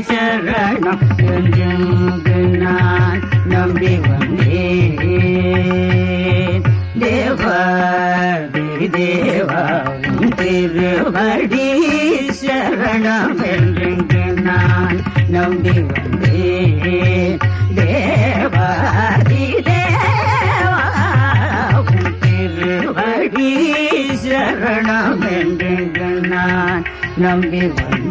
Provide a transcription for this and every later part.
சரணம் என்றெங்கு நான் நம்பி வந்தேன். தேவாதி தேவாவும் திருவடி சரணம் என்றெங்கு நான் நம்பி வந்தேன். தேவாதி தேவாவும் திருவடி சரணம் என்றெங்கு நான் நம்பி வந்தேன்.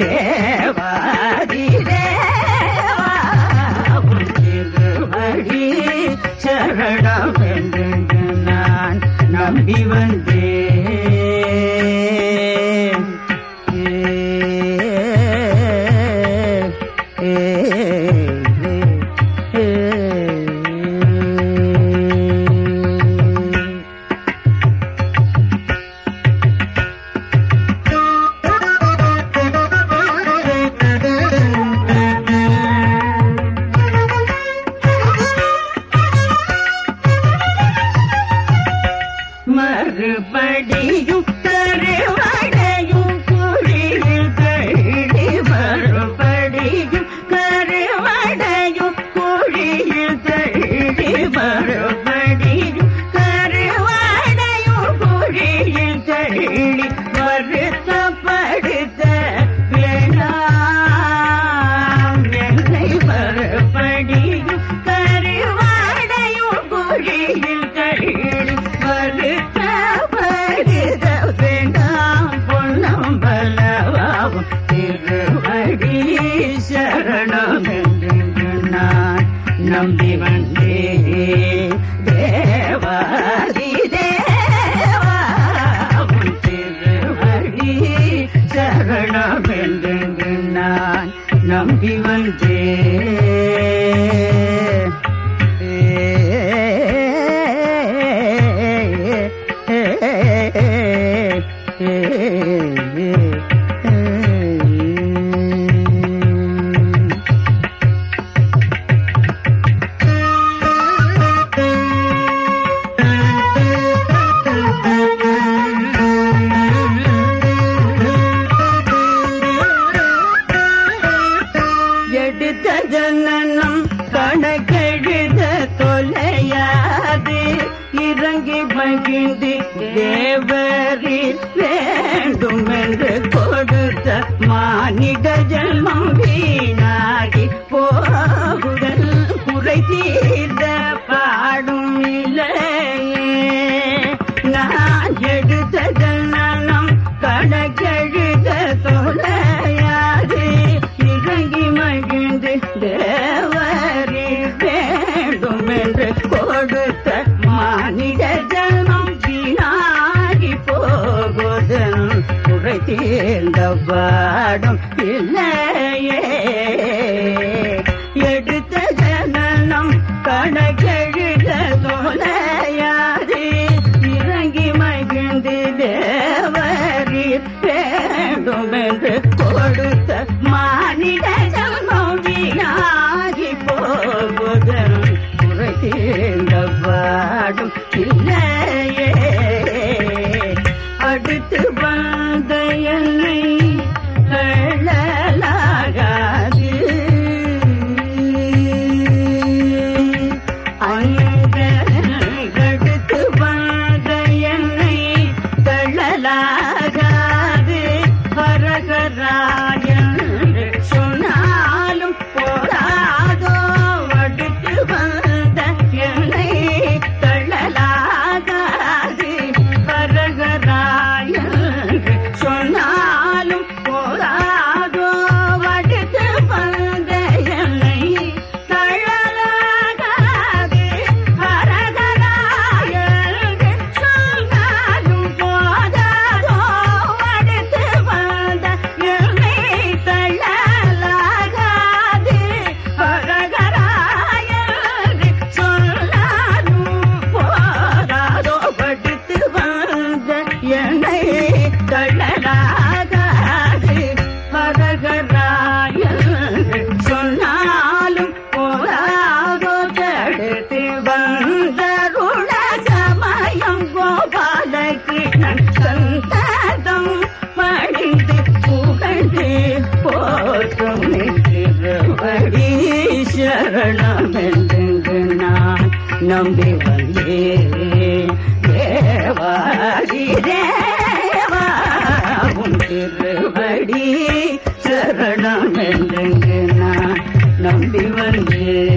தேவாதி தேவாவும் சரணம் என்று நான் நம்பி வந்தேன். நம்பி வந்தேன் தேவாதி தேவாவும் திருவடி சரணம் என்று நான் நம்பி வந்தேன் தேவரில் வேண்டும். தீர்ந்த பாடும் இல்லையே. எடுத்த ஜனனம் கணக்கெழுத தோலை என்னை கண்ணனாகாது மதகராய சொன்னாலும் போராகோ தடுத்து வந்தருள சமயம் கோபாலகிருஷ்ணன் சந்ததம் மடிந்து புகழ்ந்து போற்றும் நம்பி வந்தேன். வாசிதேவா உன் திருவடி சரணம் என்று நம்பி வந்தேன்